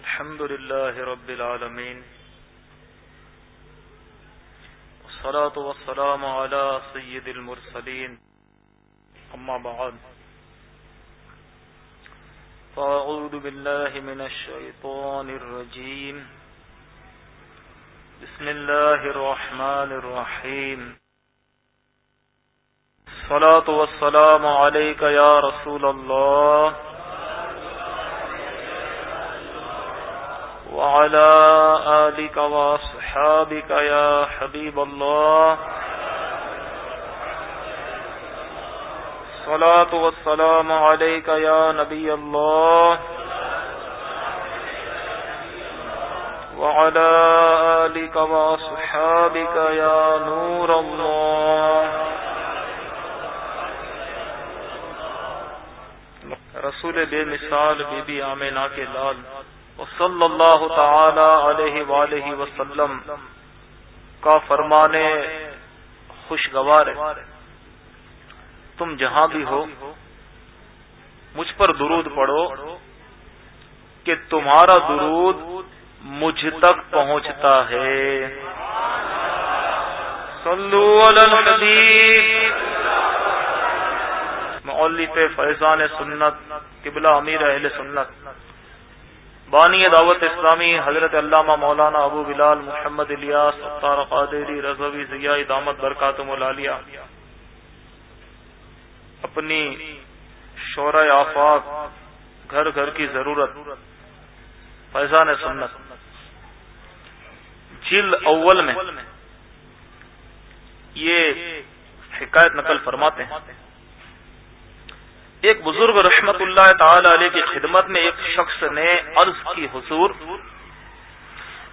الحمد لله رب العالمين والصلاة والسلام على سيد المرسلين أما بعد۔ فأعوذ بالله من الشيطان الرجيم بسم الله الرحمن الرحيم الصلاة والسلام عليك يا رسول الله. وعلى آلك وصحابك يا حبيب الله. الصلاة والسلام عليك يا نبي الله. وعلى آلك وصحابك يا نور الله. رسول بے مثال بی بی آمینہ کے لال۔ صلی اللہ تعالی علیہ وآلہ وسلم کا فرمانے خوشگوار تم جہاں بھی ہو، مجھ پر درود پڑھو کہ تمہارا درود مجھ تک پہنچتا ہے۔ صلو علی الحبیب۔ مولف فیضان سنت، قبلہ امیر اہل سنت۔ بانی دعوت اسلامی حضرت علامہ مولانا ابو بلال محمد الیاس اختار قادری رضوی ضیاء دامت برکاتم العالیہ اپنی شعرا آفاق گھر گھر کی ضرورت۔ فیضان سنت۔ جل اول میں یہ حکایت نقل فرماتے ہیں۔ ایک بزرگ رحمت اللہ تعالی علیہ کی خدمت میں ایک شخص نے عرض کی، حضور،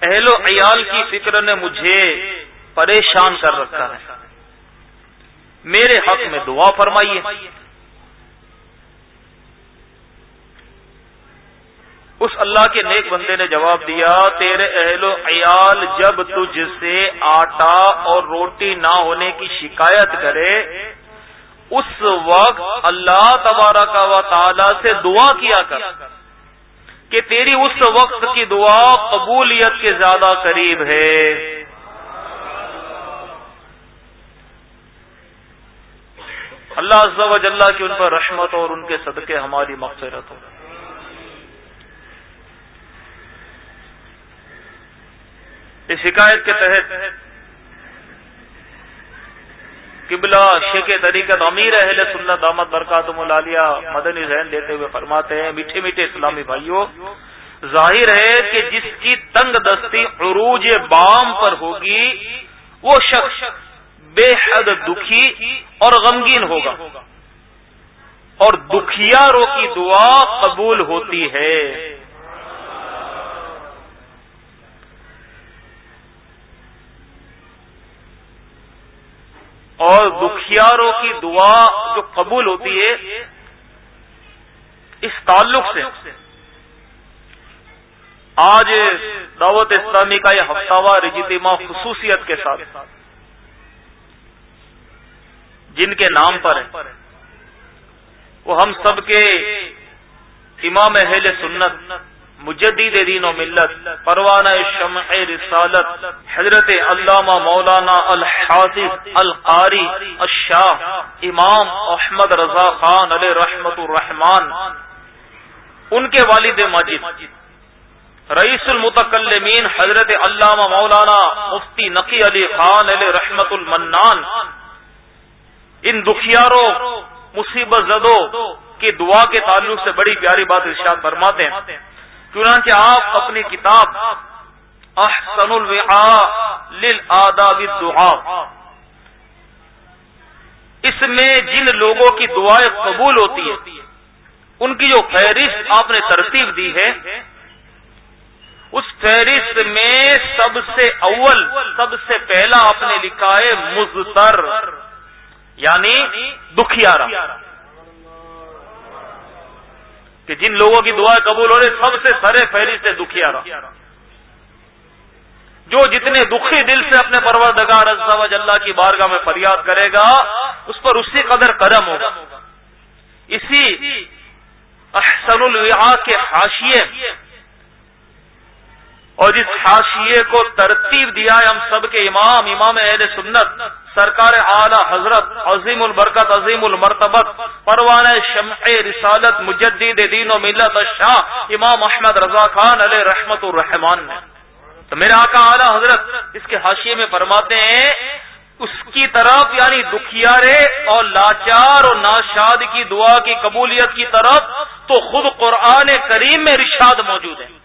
اہل و عیال کی فکر نے مجھے پریشان کر رکھا ہے۔ میرے حق میں دعا فرمائیے۔ اس اللہ کے نیک بندے نے جواب دیا، تیرے اہل و عیال جب تجھ سے آٹا اور روٹی نہ ہونے کی شکایت کرے اس وقت اللہ تبارہ کا و تعالی سے دعا کیا کر۔ کہ تیری اس وقت کی دعا قبولیت کے زیادہ قریب ہے۔ اللہ عز و جلہ کی ان پر رحمت اور ان کے صدقے ہماری مغفرت ہو۔ اس شکایت کے تحت قبلہ، شیخ طریقت امیر اہل سنت احمد برکاتم العالیہ مدنی ذہن دیتے ہوئے فرماتے ہیں، میٹھے میٹھے اسلامی بھائیوں، ظاہر ہے کہ جس کی تنگ دستی عروج بام پر ہوگی، وہ شخص بے حد دکھی اور غمگین ہوگا۔ اور دکھیاروں کی دعا قبول ہوتی ہے۔ اور دکھیاروں کی دعا جو قبول ہوتی ہے، اس تعلق سے۔ آج دعوت اسلامی کا یہ ہفتہ وار اجتماع خصوصیت کے ساتھ۔ جن کے نام پر ہے۔ وہ ہم سب کے امام اہل سنت۔ مجدد دین و ملت، پروانہ شمع رسالت، حضرت علامہ مولانا الحاظ القاری، الشاہ امام احمد رضا خان علیہ رحمت الرحمان ان کے والد ماجد رئیس المتکلمین حضرت علامہ مولانا مفتی نقی علی خان علیہ رحمت المنان، ان دکھیاروں، مصیبت زدوں کی دعا کے تعلق سے بڑی پیاری بات ارشاد فرماتے ہیں۔ چنانچہ آپ اپنی کتاب احسن للآداب الدعاء۔ اس میں جن لوگوں کی دعائیں قبول ہوتی ہے ان کی جو فہرست آپ نے ترتیب دی ہے، اس فہرست میں سب سے اول، سب سے پہلا آپ نے لکھا ہے مزتر یعنی دکھیارا کہ جن لوگوں کی دعائیں قبول ہو رہی، سب سے سرے پھیری سے دکھیا رہا۔ جو جتنے دکھی دل سے اپنے پروردگار اللہ کی بارگاہ میں فریاد کرے گا، اس پر اسی قدر کرم ہوگا۔ اسی احسن الوعا کے حاشیے اور جس حاشیے کو ترتیب دیا ہے ہم سب کے امام امام اہل سنت، سرکار اعلی حضرت، عظیم البرکت، عظیم المرتبت، پروانہ شمع رسالت، مجدد دین و ملت شاہ امام احمد رضا خان علیہ رحمت الرحمان نے۔ تو میرا آقا اعلی حضرت اس کے حاشیے میں فرماتے ہیں، اس کی طرف یعنی دکھیارے اور لاچار اور ناشاد کی دعا کی قبولیت کی طرف تو خود قرآن کریم میں رشاد موجود ہے۔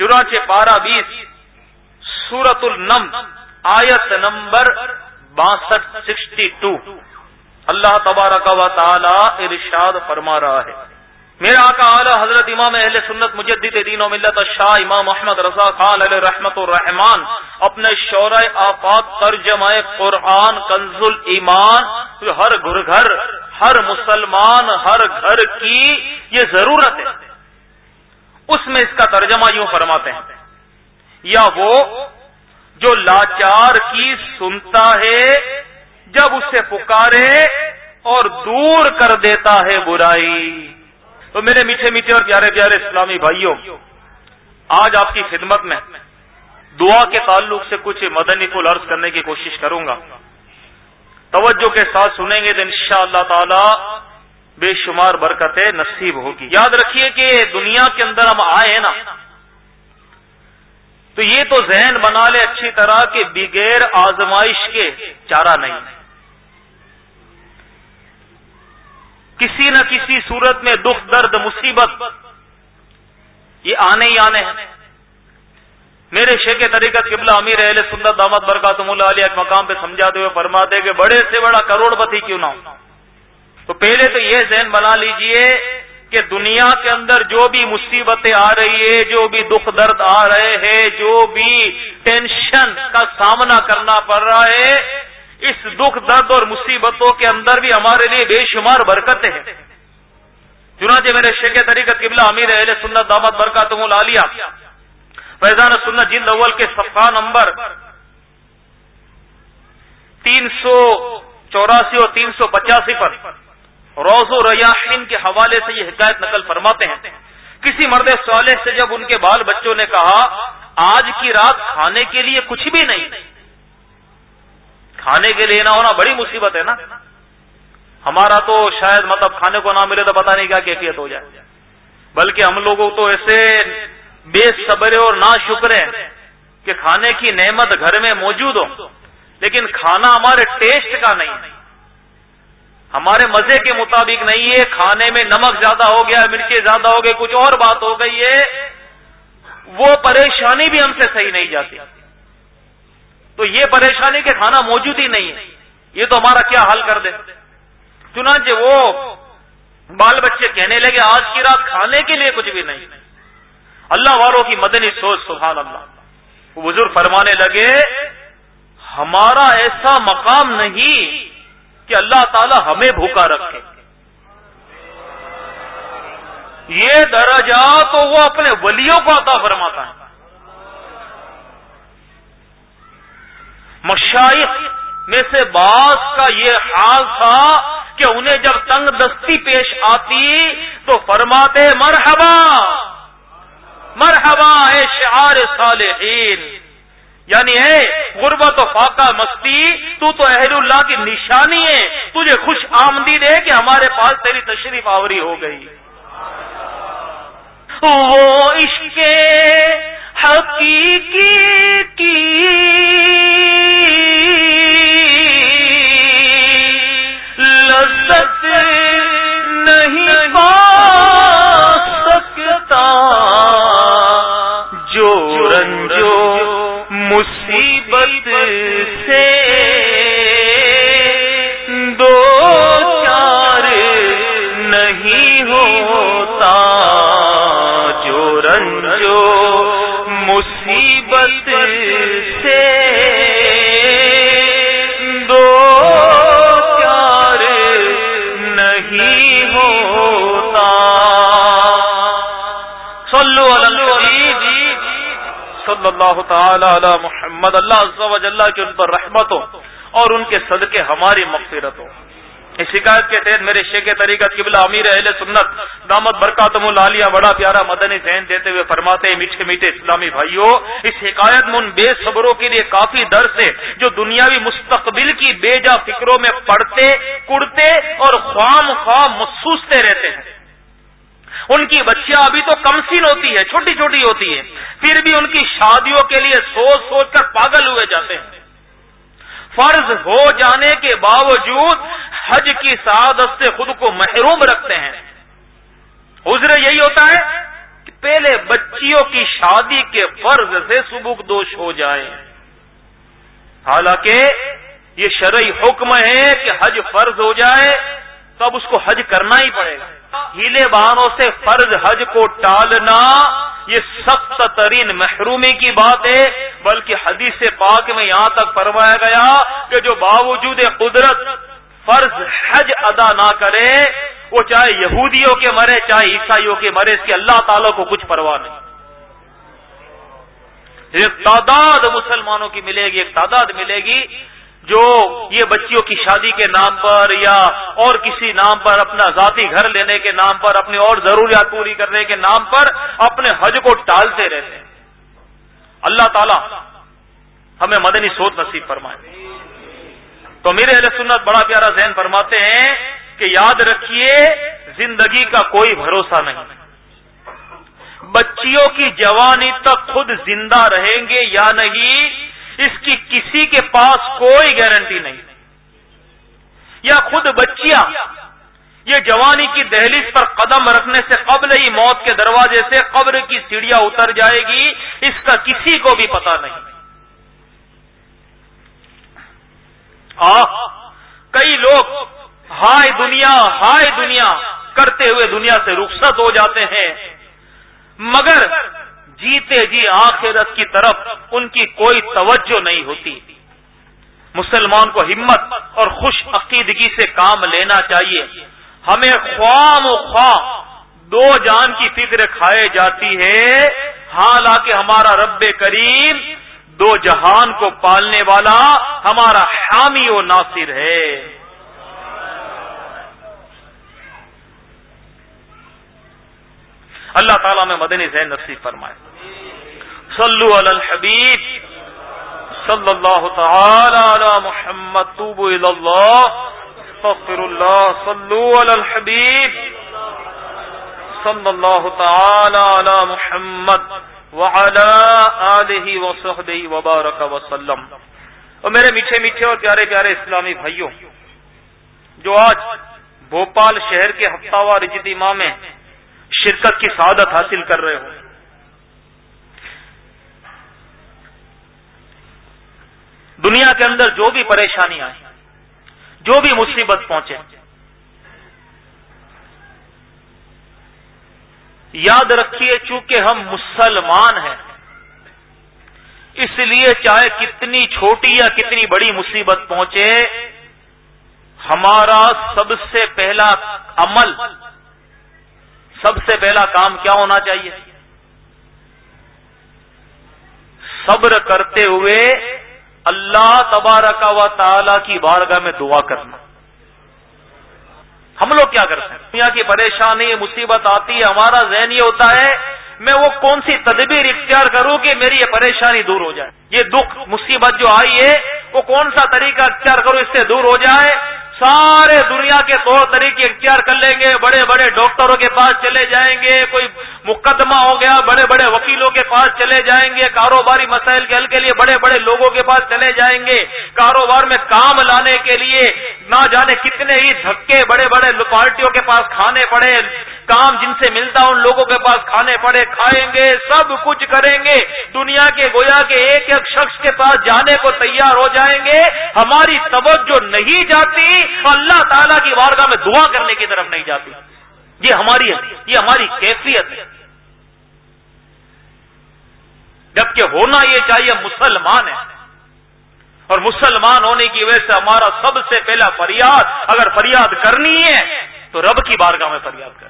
چنانچہ بارہ بیس سورت النم، آیت نمبر باسٹھ، سکسٹی ٹو۔ اللہ تبارک و تعالی ارشاد فرما رہا ہے۔ میرا آقا اعلی حضرت امام اہل سنت مجدد دین و ملت شاہ امام محمد رضا خان علیہ رحمت الرحمان اپنے شعرۂ آفات ترجمہ قرآن کنز ایمان ہر گھر گھر، ہر مسلمان، ہر گھر کی یہ ضرورت ہے۔ اس میں اس کا ترجمہ یوں فرماتے ہیں۔ یا وہ جو لاچار کی سنتا ہے، جب اسے پکارے اور دور کر دیتا ہے برائی۔ تو میرے میٹھے میٹھے اور پیارے پیارے اسلامی بھائیوں، آج آپ کی خدمت میں دعا کے تعلق سے کچھ مدنی کو عرض کرنے کی کوشش کروں گا۔ توجہ کے ساتھ سنیں گے تو ان شاء اللہ تعالی بے شمار برکتیں نصیب ہوگی۔ یاد رکھیے کہ دنیا کے اندر ہم آئے نا، تو یہ تو ذہن بنا لے اچھی طرح کہ بغیر آزمائش کے چارہ نہیں۔ کسی نہ کسی صورت میں دکھ، درد، مصیبت، یہ آنے ہی آنے ہیں۔ میرے شیخ طریقت قبلہ امیر اہل سندر دامت برکات علیہ ایک مقام پہ سمجھاتے ہوئے فرماتے کہ بڑے سے بڑا کروڑ پتی کیوں نہ ہو۔ تو پہلے تو یہ ذہن بنا لیجیے کہ دنیا کے اندر جو بھی مصیبتیں آ رہی ہے، جو بھی دکھ درد آ رہے ہیں، جو بھی ٹینشن کا سامنا کرنا پڑ رہا ہے، اس دکھ درد اور مصیبتوں کے اندر بھی ہمارے لیے بے شمار برکتیں ہیں۔ چنانچہ میرے شیخ طریقت قبلہ امیر اہل سنت دامت برکات عالیہ فیضان سنت جلد اول کے صفحہ نمبر تین سو چوراسی اور تین سو پچاسی پر روز و ریاحین کے حوالے سے یہ حکایت نقل فرماتے ہیں۔ کسی مرد صالح سے جب ان کے بال بچوں نے کہا، آج کی رات کھانے کے لیے کچھ بھی نہیں۔ کھانے کے لیے نہ ہونا بڑی مصیبت ہے نا۔ ہمارا تو شاید مطلب کھانے کو نہ ملے تو پتا نہیں کیا کیفیت ہو جائے۔ بلکہ ہم لوگوں تو ایسے بے صبرے اور نہ شکرے کہ کھانے کی نعمت گھر میں موجود ہو، لیکن کھانا ہمارے ٹیسٹ کا نہیں۔ ہمارے مزے کے مطابق نہیں ہے، کھانے میں نمک زیادہ ہو گیا مرچیں زیادہ ہو گئی کچھ اور بات ہو گئی ہے، وہ پریشانی بھی ہم سے صحیح نہیں جاتی۔ تو یہ پریشانی کے کھانا موجود ہی نہیں ہے۔ یہ تو ہمارا کیا حل کر دے۔ چنانچہ وہ بال بچے کہنے لگے، آج کی رات کھانے کے لیے کچھ بھی نہیں۔ اللہ والوں کی مدنی سوچ، سبحان اللہ۔ وہ بزرگ فرمانے لگے، ہمارا ایسا مقام نہیں کہ اللہ تعالی ہمیں بھوکا رکھے۔ یہ درجہ تو وہ اپنے ولیوں کو عطا فرماتا ہے۔ مشائق میں سے بعض کا یہ حال تھا کہ انہیں جب تنگ دستی پیش آتی تو فرماتے، مرحبا! مرحبا اے شعار صالحین! یعنی ہے، غربت و فاقہ مستی، تو تو اہل اللہ کی نشانی ہے۔ تجھے خوش آمدید ہے کہ ہمارے پاس تیری تشریف آوری ہو گئی۔ وہ عشق حقیقی کی۔ لذت نہیں پا سکتا۔ مصیبت سے دو چار نہیں ہوتا جو رنجو مصیبت سے دو صلی اللہ تعالی علی محمد، اللہ عز و جل کے ان پر رحمت ہو اور ان کے صدقے ہماری مغفرت ہو اس شکایت کے تحت میرے شیخ طریقت قبلہ امیر اہل سنت دامت برکاتم العالیہ، بڑا پیارا مدنی ذہن دیتے ہوئے فرماتے ہیں، میٹھے میٹھے اسلامی بھائیوں، اس حکایت میں ان بے صبروں کے لیے کافی درس ہے، جو دنیاوی مستقبل کی بے جا فکروں میں پڑتے کڑتے اور خوام خوام محسوستے رہتے ہیں۔ ان کی بچیاں ابھی تو کمسین ہوتی ہے چھوٹی چھوٹی ہوتی ہے پھر بھی ان کی شادیوں کے لیے سوچ سوچ کر پاگل ہوئے جاتے ہیں۔ فرض ہو جانے کے باوجود حج کی سعادت سے خود کو محروم رکھتے ہیں۔ حضر یہی ہوتا ہے کہ پہلے بچیوں کی شادی کے فرض سے سبک دوش ہو جائے۔ حالانکہ یہ شرعی حکم ہے کہ حج فرض ہو جائے، تب اس کو حج کرنا ہی پڑے گا۔ ہیلے بہانوں سے فرض حج کو ٹالنا، یہ سخت ترین محرومی کی بات ہے، بلکہ حدیث پاک میں یہاں تک فرمایا گیا کہ جو باوجود قدرت فرض حج ادا نہ کرے، وہ چاہے یہودیوں کے مرے، چاہے عیسائیوں کے مرے، اس کی اللہ تعالیٰ کو کچھ پرواہ نہیں۔ ایک تعداد مسلمانوں کی ملے گی، ایک تعداد ملے گی جو یہ بچیوں کی شادی کے نام پر یا اور کسی نام پر اپنا ذاتی گھر لینے کے نام پر، اپنی اور ضروریات پوری کرنے کے نام پر اپنے حج کو ٹالتے رہتے ہیں۔ اللہ تعالی ہمیں مدنی سوچ نصیب فرمائے۔ تو میرے اہل سنت بڑا پیارا ذہن فرماتے ہیں کہ یاد رکھیے، زندگی کا کوئی بھروسہ نہیں۔ بچیوں کی جوانی تک خود زندہ رہیں گے یا نہیں اس کی کسی کے پاس کوئی گارنٹی نہیں۔ یا خود بچیاں، یہ جوانی کی دہلیز پر قدم رکھنے سے قبل ہی موت کے دروازے سے قبر کی سیڑھیاں اتر جائے گی، اس کا کسی کو بھی پتا نہیں۔ کئی لوگ ہائے دنیا ہائے دنیا کرتے ہوئے دنیا سے رخصت ہو جاتے ہیں، مگر جیتے جی آخرت کی طرف ان کی کوئی توجہ نہیں ہوتی۔ مسلمان کو ہمت اور خوش عقیدگی سے کام لینا چاہیے۔ ہمیں خوام و خواہ دو جان کی فکر کھائے جاتی ہے۔ حالانکہ ہمارا رب کریم دو جہان کو پالنے والا ہمارا حامی و ناصر ہے۔ اللہ تعالیٰ میں مدنی ذہن نصیب فرمائے۔ صلو علی الحبیب صلی اللہ تعالی علی محمد. توبو اللہ استغفر اللہ صلو علی الحبیب صلی اللہ تعالی علی محمد وعلى آلہ وصحبہ وبارک وسلم. اور میرے میٹھے میٹھے اور پیارے پیارے اسلامی بھائیوں، جو آج بھوپال شہر کے ہفتہ وار اجتماع میں شرکت کی سعادت حاصل کر رہے ہوں دنیا کے اندر جو بھی پریشانی آئے جو بھی مصیبت پہنچے۔ یاد رکھیے، چونکہ ہم مسلمان ہیں، اس لیے چاہے کتنی چھوٹی یا کتنی بڑی مصیبت پہنچے، ہمارا سب سے پہلا عمل، سب سے پہلا کام کیا ہونا چاہیے؟ صبر کرتے ہوئے اللہ تبارک و تعالی کی بارگاہ میں دعا کرنا۔ ہم لوگ کیا کرتے ہیں؟ دنیا کی پریشانی، مصیبت آتی ہے، ہمارا ذہن یہ ہوتا ہے، میں وہ کون سی تدبیر اختیار کروں کہ میری یہ پریشانی دور ہو جائے؟ یہ دکھ، مصیبت جو آئی ہے، وہ کون سا طریقہ اختیار کروں اس سے دور ہو جائے؟ سارے دنیا کے طور طریقے اختیار کر لیں گے۔ بڑے بڑے ڈاکٹروں کے پاس چلے جائیں گے، کوئی مقدمہ ہو گیا، بڑے بڑے وکیلوں کے پاس چلے جائیں گے۔ کاروباری مسائل کے حل کے لیے بڑے بڑے لوگوں کے پاس چلے جائیں گے۔ کاروبار میں کام لانے کے لیے نہ جانے کتنے ہی دھکے بڑے بڑے پارٹیوں کے پاس کھانے پڑے۔ کام جن سے ملتا ان لوگوں کے پاس کھانے پڑے، کھائیں گے، سب کچھ کریں گے۔ دنیا کے گویا کے ایک ایک شخص کے پاس جانے کو تیار ہو جائیں گے۔ ہماری توجہ نہیں جاتی، اللہ تعالیٰ کی وارگاہ میں دعا کرنے کی طرف نہیں جاتی۔ یہ ہماری یہ ہماری کیفیت ہے۔ جبکہ ہونا یہ چاہیے مسلمان ہے۔ اور مسلمان ہونے کی وجہ سے ہمارا سب سے پہلا فریاد، اگر فریاد کرنی ہے، تو رب کی بارگاہ میں فریاد کر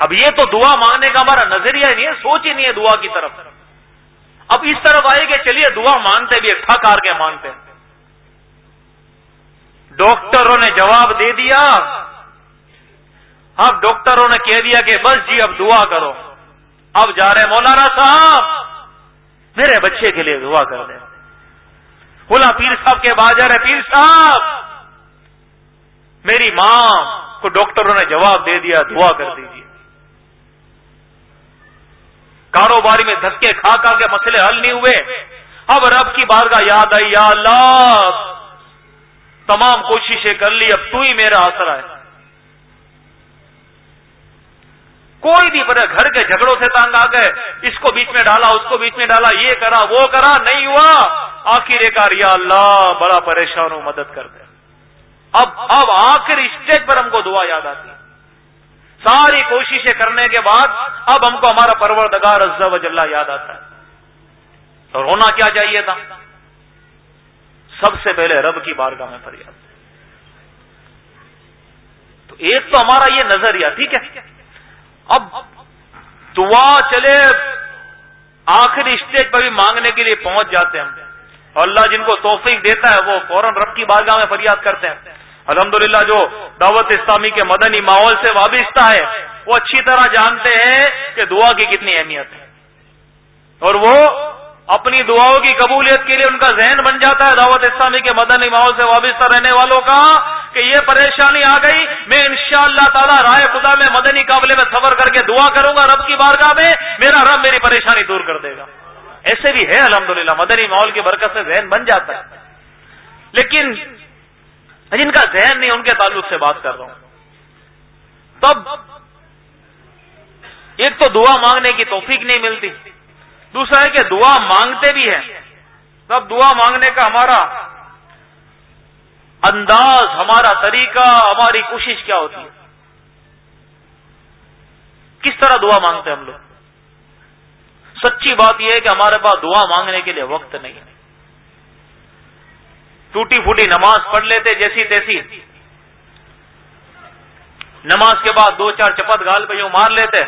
اب یہ تو دعا مانگنے کا ہمارا نظریہ نہیں ہے، سوچ ہی نہیں ہے دعا کی طرف۔ اب اس طرف آئے کہ چلیے دعا مانگتے بھی تھک کار کے مانگتے ڈاکٹروں نے جواب دے دیا۔ اب ڈاکٹروں نے کہہ دیا کہ بس جی اب دعا کرو۔ اب جا رہے مولانا صاحب۔ میرے بچے کے لیے دعا کر دیں۔ بولا، پیر صاحب کے بعد جا رہے پیر صاحب۔ میری ماں کو ڈاکٹروں نے جواب دے دیا، دعا کر دیجیے کاروباری میں دھکے کھا کر کے مسئلے حل نہیں ہوئے۔ اب رب کی بار کا یاد آئی، یا اللہ، تمام کوششیں کر لی، اب تو ہی میرا آسرا ہے۔ کوئی بھی بڑے گھر کے جھگڑوں سے تانگ آ گئے، اس کو بیچ میں ڈالا، اس کو بیچ میں ڈالا، یہ کرا، وہ کرا، نہیں ہوا۔ آخر کار یا اللہ، بڑا پریشان ہوں، مدد کر دے۔ اب اب آخر اسٹیج پر ہم کو دعا یاد آتی۔ ہے ساری کوششیں کرنے کے بعد اب ہم کو ہمارا پروردگار عز و جلہ یاد آتا ہے۔ اور ہونا کیا چاہیے تھا؟ سب سے پہلے رب کی بارگاہ میں فریاد۔ تو ایک تو ہمارا یہ نظریہ، ٹھیک ہے؟ اب دعا چلے، آخری اسٹیج پر بھی مانگنے کے لیے پہنچ جاتے ہیں اور اللہ جن کو توفیق دیتا ہے، وہ فوراً رب کی بارگاہ میں فریاد کرتے ہیں۔ الحمدللہ جو دعوت اسلامی کے مدنی ماحول سے وابستہ ہے، وہ اچھی طرح جانتے ہیں کہ دعا کی کتنی اہمیت ہے۔ اور وہ اپنی دعاؤں کی قبولیت کے لیے ان کا ذہن بن جاتا ہے دعوت اسلامی کے مدنی ماحول سے وابستہ رہنے والوں کا، کہ یہ پریشانی آ گئی، میں ان شاء اللہ تعالیٰ رائے خدا میں مدنی قابلے میں سفر کر کے دعا کروں گا رب کی بارگاہ میں، میرا رب میری پریشانی دور کر دے گا۔ ایسے بھی ہے الحمدللہ، مدنی ماحول کی برکت سے ذہن بن جاتا ہے۔ لیکن جن کا ذہن نہیں، ان کے تعلق سے بات کر رہا ہوں۔ تب ایک تو دعا مانگنے کی توفیق نہیں ملتی، دوسرا ہے کہ دعا مانگتے بھی ہیں۔ تب دعا مانگنے کا ہمارا انداز، ہمارا طریقہ، ہماری کوشش کیا ہوتی ہے؟ کس طرح دعا مانگتے ہیں ہم لوگ؟ سچی بات یہ ہے کہ ہمارے پاس دعا مانگنے کے لیے وقت نہیں ہے۔ ٹوٹی پھوٹی نماز پڑھ لیتے جیسی تیسی۔ نماز کے بعد دو چار چپت گال پہ یوں مار لیتے۔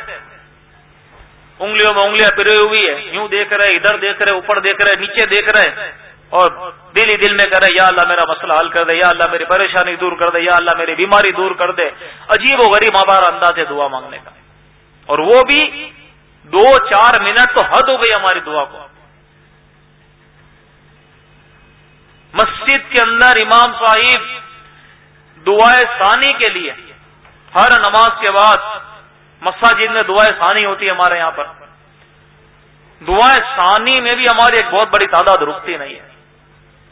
انگلیوں میں انگلیاں پھرے ہوئی ہے یوں دیکھ رہے، ادھر دیکھ رہے، اوپر دیکھ رہے، نیچے دیکھ رہے۔ اور دل ہی دل میں کر رہے، یا اللہ میرا مسئلہ حل کر دے، یا اللہ میری پریشانی دور کر دے، یا اللہ میری بیماری دور کر دے۔ عجیب و غریب آبار انداز ہے دعا مانگنے کا۔ اور وہ بھی دو چار منٹ تو حد ہو گئی ہماری دعا کو۔ مسجد کے اندر امام صاحب دعائیں ثانی کے لیے، ہر نماز کے بعد مساجد میں دعائیں ثانی ہوتی ہے ہمارے یہاں پر۔ دعائیں ثانی میں بھی ہماری ایک بہت بڑی تعداد رکتی نہیں ہے۔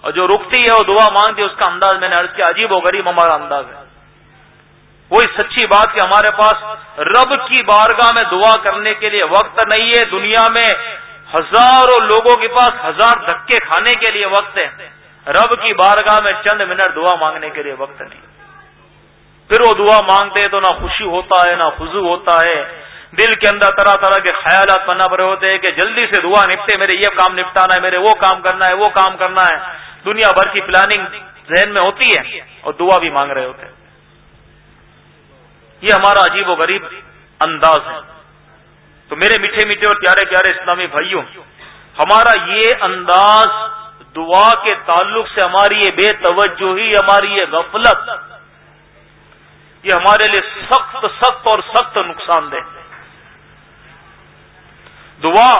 اور جو رکتی ہے وہ دعا مانگتی ہے، اس کا انداز میں نے عرض کیا، عجیب و غریب ہمارا انداز ہے۔ وہی سچی بات کہ ہمارے پاس رب کی بارگاہ میں دعا کرنے کے لیے وقت نہیں ہے۔ دنیا میں ہزاروں لوگوں کے پاس ہزار دھکے کھانے کے لیے وقت ہے۔ رب کی بارگاہ میں چند منٹ دعا مانگنے کے لیے وقت نہیں۔ پھر وہ دعا مانگتے تو نہ خوشی ہوتا ہے، نہ خزو ہوتا ہے۔ دل کے اندر طرح طرح کے خیالات بنا پڑے ہوتے ہیں کہ جلدی سے دعا نپٹے، میرے یہ کام نپٹانا ہے، میرے وہ کام کرنا ہے، وہ کام کرنا ہے۔ دنیا بھر کی پلاننگ ذہن میں ہوتی ہے اور دعا بھی مانگ رہے ہوتے ہیں۔ یہ ہمارا عجیب و غریب انداز ہے۔ تو میرے میٹھے میٹھے اور پیارے پیارے اسلامی بھائیوں، ہمارا یہ انداز دعا کے تعلق سے ہماری یہ بے توجہی ہماری یہ غفلت، یہ ہمارے لیے سخت سخت اور سخت نقصان دہ دعا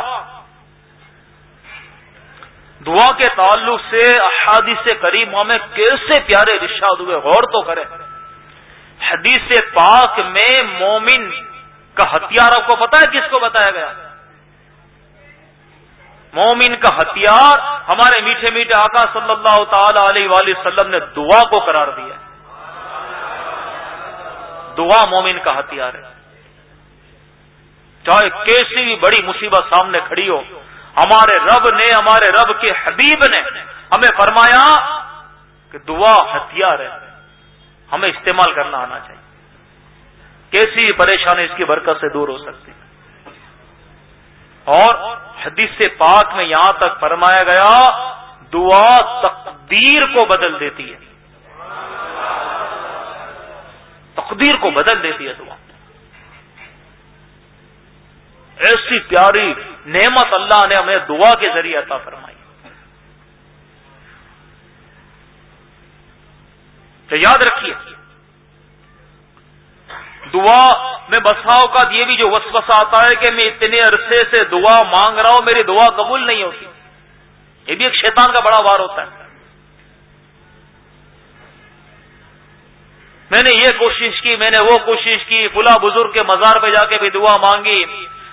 دعا کے تعلق سے احادیث قریب ہمیں کیسے پیارے رشاد ہوئے، غور تو کریں۔ حدیث پاک میں مومن کا ہتھیار آپ کو پتا ہے کس کو بتایا گیا؟ مومن کا ہتھیار ہمارے میٹھے میٹھے آقا صلی اللہ تعالی علیہ وآلہ وسلم نے دعا کو قرار دیا دعا مومن کا ہتھیار ہے۔ چاہے کیسی بھی بڑی مصیبت سامنے کھڑی ہو، ہمارے رب نے، ہمارے رب کے حبیب نے ہمیں فرمایا کہ دعا ہتھیار ہے۔ ہمیں استعمال کرنا آنا چاہیے۔ کیسی پریشانی اس کی برکت سے دور ہو سکتی۔ اور حدیث پاک میں یہاں تک فرمایا گیا، دعا تقدیر کو بدل دیتی ہے۔ تقدیر کو بدل دیتی ہے دعا۔ ایسی پیاری نعمت اللہ نے ہمیں دعا کے ذریعے عطا فرمائی۔ تو یاد رکھیے دعا میں بساؤ کا یہ بھی جو وسوسہ آتا ہے کہ میں اتنے عرصے سے دعا مانگ رہا ہوں، میری دعا قبول نہیں ہوتی۔ یہ بھی ایک شیطان کا بڑا وار ہوتا ہے۔ میں نے یہ کوشش کی، میں نے وہ کوشش کی فلا بزرگ کے مزار پہ جا کے بھی دعا مانگی،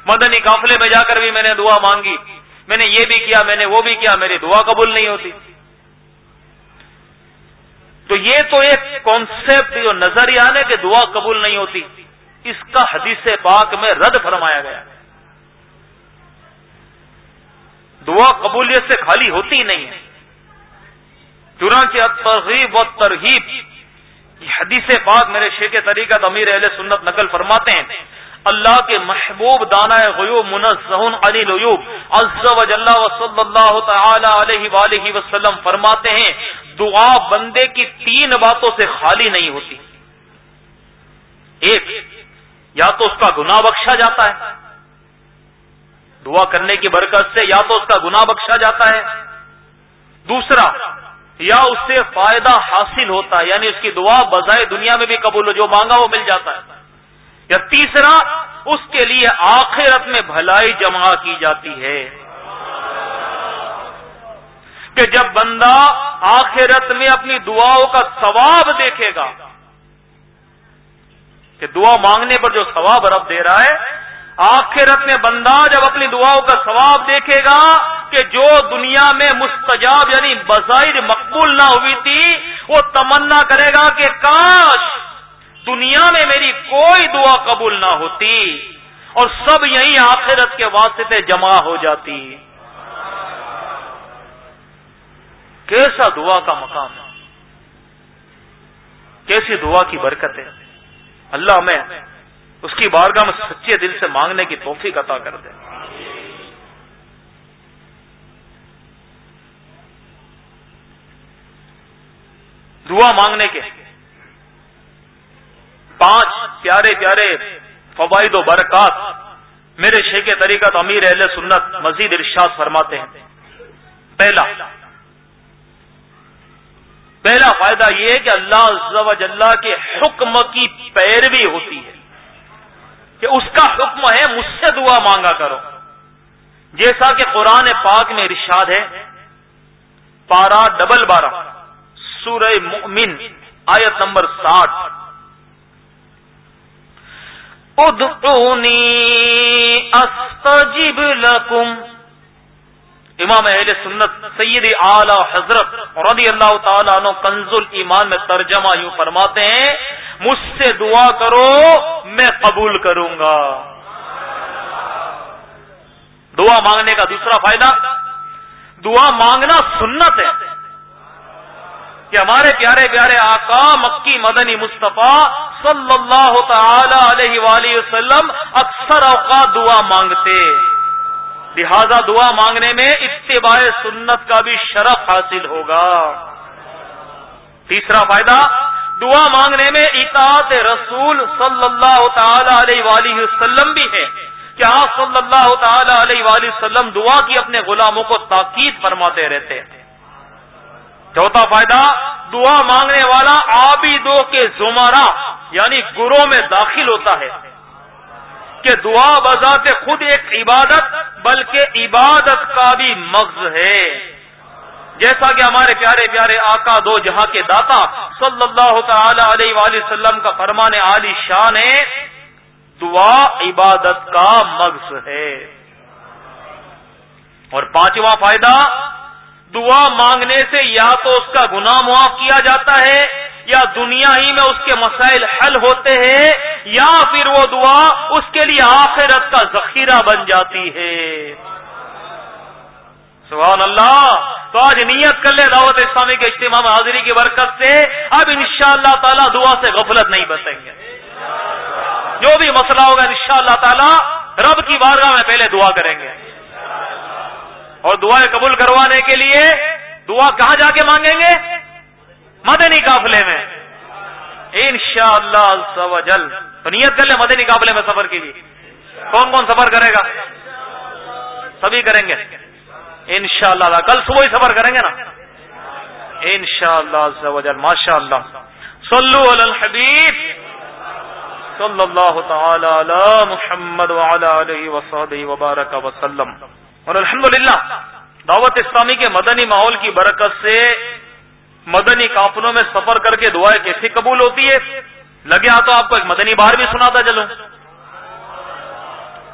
مدنی قافلے میں جا کر بھی میں نے دعا مانگی۔ میں نے یہ بھی کیا، میں نے وہ بھی کیا، میری دعا قبول نہیں ہوتی۔ تو یہ تو ایک کانسیپٹ جو نظر ہی آنے کہ دعا قبول نہیں ہوتی۔ اس کا حدیث پاک میں رد فرمایا گیا۔ دعا قبولیت سے خالی ہوتی نہیں۔ ہے چنانچہ ترغیب و ترغیب حدیث پاک میرے شیخ طریقہ امیر اہل سنت نقل فرماتے ہیں۔ اللہ کے محبوب دانا غیوب منزہ علی العیوب عز و جل و صلی اللہ تعالی علیہ وآلہ وسلم فرماتے ہیں، دعا بندے کی تین باتوں سے خالی نہیں ہوتی۔ ایک، یا تو اس کا گناہ بخشا جاتا ہے۔ دعا کرنے کی برکت سے یا تو اس کا گناہ بخشا جاتا ہے۔ دوسرا، یا اس سے فائدہ حاصل ہوتا ہے یعنی اس کی دعا بظاہر دنیا میں بھی قبول ہو، جو مانگا وہ مل جاتا ہے۔ یا تیسرا، اس کے لیے آخرت میں بھلائی جمع کی جاتی ہے۔ کہ جب بندہ آخرت میں اپنی دعاؤں کا ثواب دیکھے گا، کہ دعا مانگنے پر جو ثواب رب دے رہا ہے، آخرت میں بندہ جب اپنی دعاؤں کا ثواب دیکھے گا کہ جو دنیا میں مستجاب یعنی بظاہر مقبول نہ ہوئی تھی، وہ تمنا کرے گا کہ کاش دنیا میں میری کوئی دعا قبول نہ ہوتی اور سب یہی آخرت کے واسطے جمع ہو جاتی۔ کیسا دعا کا مقام ہے؟ کیسی دعا کی برکت ہے؟ اللہ میں اس کی بارگاہ میں سچے دل سے مانگنے کی توفیق عطا کر دے۔ دعا مانگنے کے پانچ پیارے پیارے فوائد و برکات۔ میرے شیخ طریقہ امیر اہل سنت مزید ارشاد فرماتے ہیں۔ پہلا پہلا فائدہ یہ کہ اللہ جل کے حکم کی پیروی ہوتی ہے۔ کہ اس کا حکم ہے، مجھ سے دعا مانگا کرو۔ جیسا کہ قرآن پاک میں ارشاد ہے پارا ڈبل بارہ، سورہ مؤمن آیت نمبر ساٹھ۔ استجب لکم۔ امام اہل سنت سید اعلی حضرت رضی اللہ تعالیٰ عنہ کنز ایمان میں ترجمہ یوں فرماتے ہیں، مجھ سے دعا کرو، میں قبول کروں گا۔ دعا مانگنے کا دوسرا فائدہ، دعا مانگنا سنت ہے۔ کہ ہمارے پیارے پیارے آقا مکی مدنی مصطفیٰ صلی اللہ تعالی علیہ وآلہ وسلم اکثر اوقات دعا مانگتے۔ لہذا دعا مانگنے میں اتباع سنت کا بھی شرف حاصل ہوگا۔ تیسرا فائدہ، دعا مانگنے میں اطاعت رسول صلی اللہ تعالی علیہ وآلہ وسلم بھی ہے۔ کہ آپ صلی اللہ تعالی علیہ وآلہ وسلم دعا کی اپنے غلاموں کو تاکید فرماتے رہتے؟ ہیں چوتھا فائدہ، دعا مانگنے والا آبی کے زمارہ یعنی گروہ میں داخل ہوتا ہے۔ کہ دعا بذات خود ایک عبادت، بلکہ عبادت کا بھی مغز ہے۔ جیسا کہ ہمارے پیارے پیارے آقا دو جہاں کے داتا صلی اللہ تعالی علیہ وآلہ وسلم کا فرمان عالی شان ہے، دعا عبادت کا مغز ہے۔ اور پانچواں فائدہ دعا مانگنے سے یا تو اس کا گناہ معاف کیا جاتا ہے، یا دنیا ہی میں اس کے مسائل حل ہوتے ہیں، یا پھر وہ دعا اس کے لیے آخرت کا ذخیرہ بن جاتی ہے۔ سبحان اللہ۔ تو آج نیت کر لے دعوت اسلامی کے اجتماع میں حاضری کی برکت سے۔ اب ان شاء اللہ تعالیٰ دعا سے غفلت نہیں بسیں گے۔ جو بھی مسئلہ ہوگا ان شاء اللہ تعالیٰ رب کی بارگاہ میں پہلے دعا کریں گے۔ اور دعائیں قبول کروانے کے لیے دعا کہاں جا کے مانگیں گے؟ مدنی قافلے میں۔ ان شاء اللہ تو نیت کر لیں مدنی قافلے میں سفر کی کون کون سفر کرے گا؟ سبھی کریں گے۔ ان شاء اللہ کل صبح ہی سفر کریں گے نا؟ ان شاء اللہ ماشاء اللہ صلو علی الحبیب۔ صلی اللہ تعالی علی محمد علیہ وصحبہ وبارک وسلم۔ اور الحمدللہ، دعوت اسلامی کے مدنی ماحول کی برکت سے مدنی قافلوں میں سفر کر کے دعائیں کیسی قبول ہوتی ہے؟ لگے تو آپ کو ایک مدنی بار بھی سناتا چلو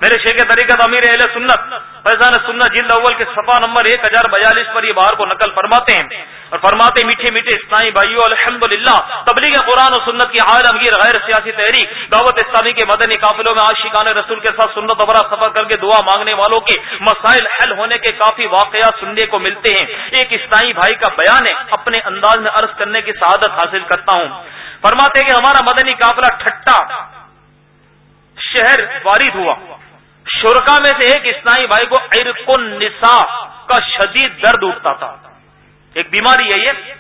میرے شیخ طریقت امیر اہل سنت، فیضان سنت جلد اول کے صفحہ نمبر ایک ہزار بیالیس پر یہ بار کو نقل فرماتے ہیں اور فرماتے میٹھے میٹھے اسلامی بھائیو الحمد للہ تبلیغ قرآن و سنت کی عالمگیر، غیر سیاسی تحریک، دعوت اسلامی کے مدنی قافلوں میں عاشقان رسول کے ساتھ سنت ابرا سفر کر کے دعا مانگنے والوں کے مسائل حل ہونے کے کافی واقعات سننے کو ملتے ہیں۔ ایک اسلامی بھائی کا بیان ہے، اپنے انداز میں عرض کرنے کی سعادت حاصل کرتا ہوں۔ فرماتے کہ ہمارا مدنی قافلہ ٹھٹا شہر وارد ہوا۔ شرکا میں سے ایک اسلائی بھائی کو ارق النساء کا شدید درد اٹھتا تھا۔ ایک بیماری ہے یہ۔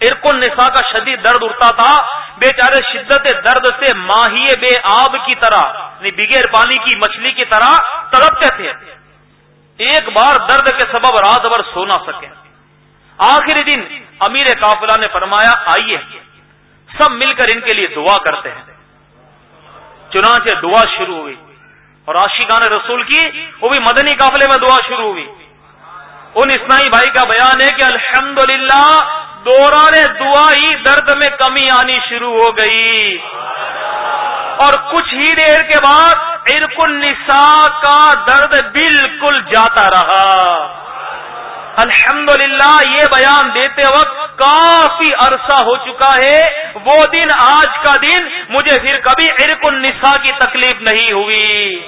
ارق النساء کا شدید درد اٹھتا تھا۔ بیچارے شدت درد سے ماہی بے آب کی طرح یعنی بغیر پانی کی مچھلی کی طرح تڑپتے تھے۔ ایک بار درد کے سبب رات بھر سو نہ سکے۔ آخری دن امیر قافلہ نے فرمایا، آئیے، سب مل کر ان کے لیے دعا کرتے ہیں۔ چنانچہ دعا شروع ہوئی۔ اور عاشقان رسول کی، وہ بھی مدنی قافلے میں دعا شروع ہوئی۔ ان اسنائی بھائی کا بیان ہے کہ الحمد للہ دوران دعا ہی درد میں کمی آنی شروع ہو گئی۔ اور کچھ ہی دیر کے بعد ارک النساء کا درد بالکل جاتا رہا۔ الحمد یہ بیان دیتے وقت کافی عرصہ ہو چکا ہے۔ وہ دن آج کا دن، مجھے پھر کبھی ارک النساء کی تکلیف نہیں ہوئی۔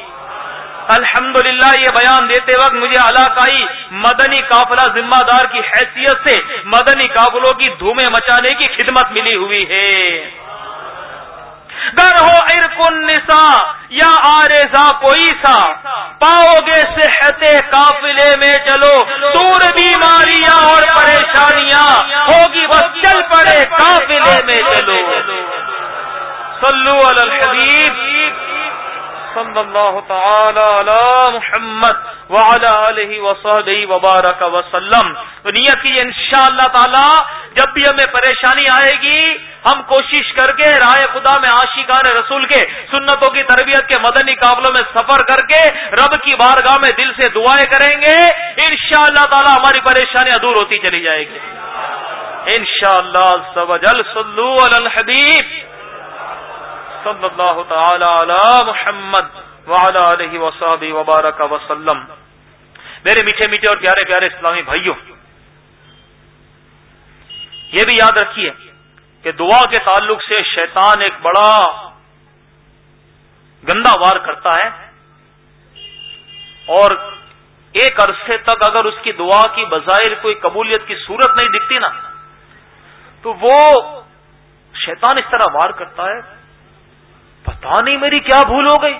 الحمد یہ بیان دیتے وقت مجھے علاقائی مدنی قافلہ ذمہ دار کی حیثیت سے مدنی قافلوں کی دھومیں مچانے کی خدمت ملی ہوئی ہے۔ گر ہو ارکن نسا یا آرزا کوئی سا پاؤ گے صحت قافلے میں چلو۔ دور بیماریاں اور پریشانیاں، ہوگی بس چل پڑے قافلے میں چلو۔ صلو علی الحبیب۔ صلی اللہ تعالی علی محمد وعلی آلہ وصحبہ وبارک وسلم۔ تو نیت کی انشاءاللہ تعالی جب بھی ہمیں پریشانی آئے گی، ہم کوشش کر کے، رائے خدا میں عاشقان رسول کے، سنتوں کی تربیت کے مدنی قابلوں میں سفر کر کے رب کی بارگاہ میں دل سے دعائیں کریں گے، انشاءاللہ تعالی ہماری پریشانیاں دور ہوتی چلی جائے گی۔ انشاءاللہ شاء اللہ الحبیب۔ صلی اللہ تعالی علی محمد وعلی علیہ وصحب وبارک وسلم. میرے میٹھے میٹھے اور پیارے پیارے اسلامی بھائیوں، یہ بھی یاد رکھیے کہ دعا کے تعلق سے شیطان ایک بڑا گندا وار کرتا ہے اور ایک عرصے تک اگر اس کی دعا کی بظاہر کوئی قبولیت کی صورت نہیں دکھتی نا، تو وہ شیطان اس طرح وار کرتا ہے پتا نہیں میری کیا بھول ہو گئی۔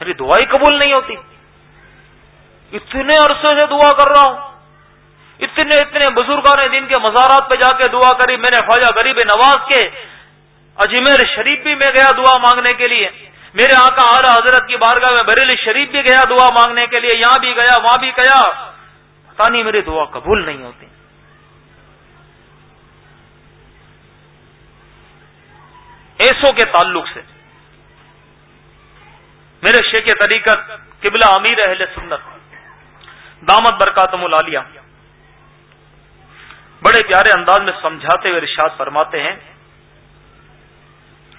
میری دعائی قبول نہیں ہوتی۔ اتنے عرصے سے دعا کر رہا ہوں۔ اتنے اتنے بزرگوں نے دن کے مزارات پہ جا کے دعا کری۔ میں نے خواجہ غریب نواز کے اجمیر شریف بھی میں گیا دعا مانگنے کے لیے۔ میرے آقا اعلی حضرت کی بارگاہ میں بریلی شریف بھی گیا دعا مانگنے کے لیے۔ یہاں بھی گیا، وہاں بھی گیا۔ پتا نہیں میری دعا قبول نہیں ہوتی۔ ایسو کے تعلق سے۔ میرے شیخ طریقت قبلہ امیر اہل سنت، دامت برکاتم العالیہ، بڑے پیارے انداز میں سمجھاتے ہوئے ارشاد فرماتے ہیں